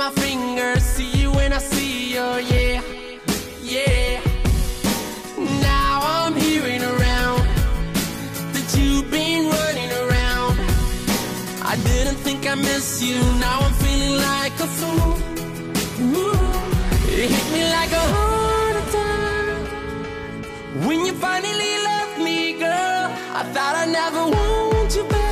my finger. See you when I see you, yeah, yeah. Now I'm hearing around that you've been running around. I didn't think I miss you. Now I'm feeling like a fool. Ooh, it hit me like a heart attack when you finally left me, girl. I thought I never want you back,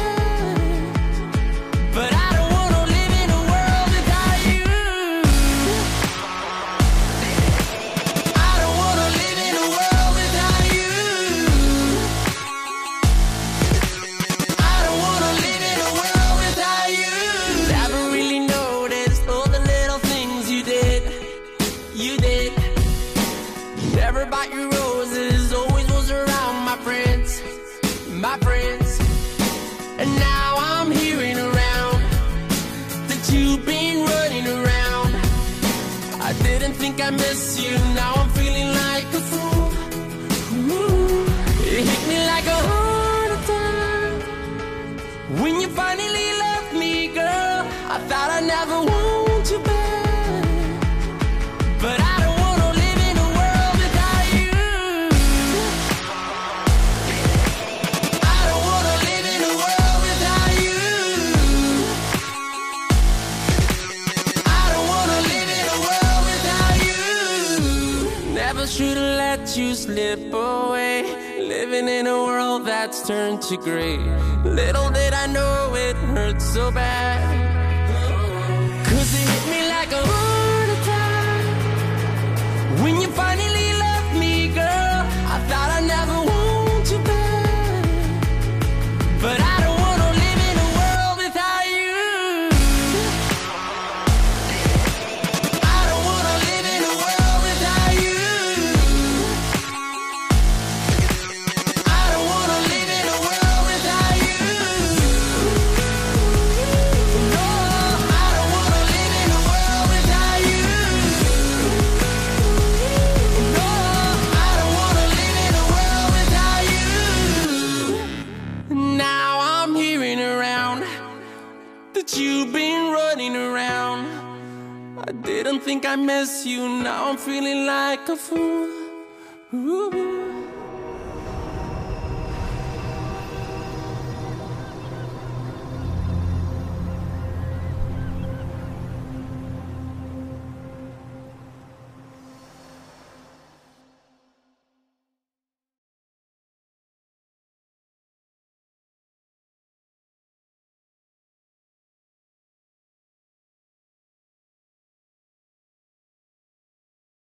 my friends. And now I'm hearing around that you've been running around. I didn't think I miss you, now I'm feeling like a fool. Ooh, it hit me like a heart attack. When you should've let you slip away. Living in a world that's turned to gray. Little did I know it hurt so bad. That you've been running around. I didn't think I miss you. Now I'm feeling like a fool. Ooh.